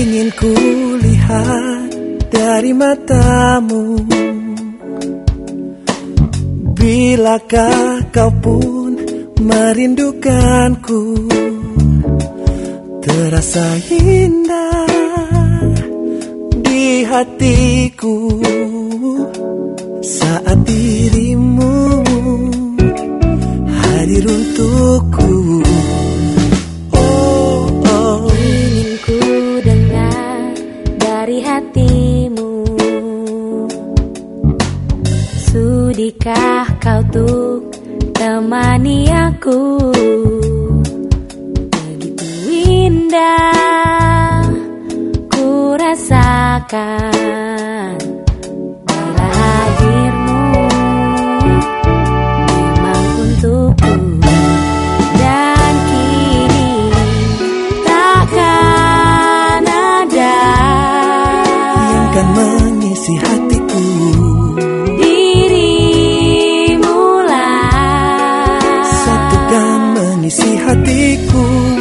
Ingin ku lihat dari matamu. Bilakah kau pun merindukanku? Terasa indah di hatiku Saat dirimu hadir untukku. Oh, oh Ingin ku dengar dari hatimu Sudikah kau tuh temani aku Begitu indah ku rasakan mengisi hatiku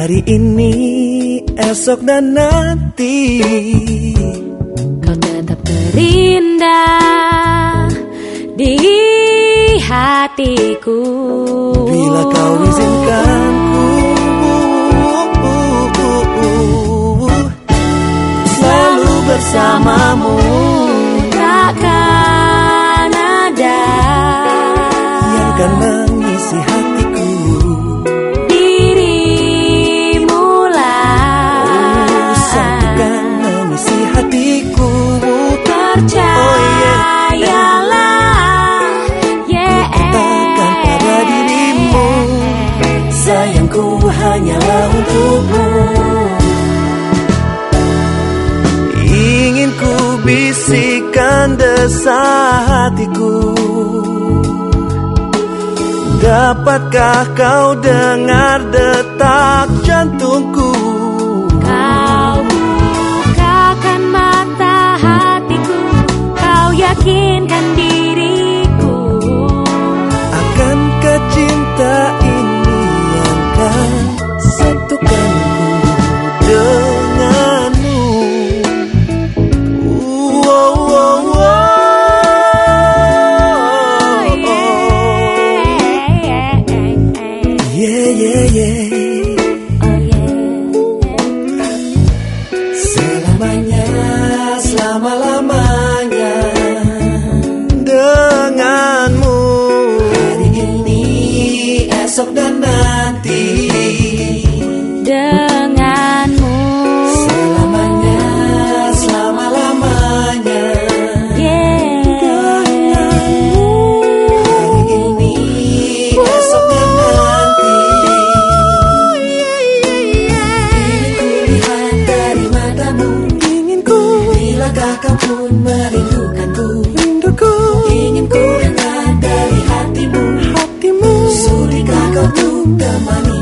Hari ini, esok dan nanti. Kau tetap terindah di hatiku. Bila kau izinkanku Selalu bersamamu. Takkan ada. Yang kan mengisi hatiku bisikan desah hatiku. Dapatkah kau dengar detak jantungku kau pun merindukanku? Rinduku. Ingin ku dengar dari hatimu. Hatimu. Sudikah kau tuh temani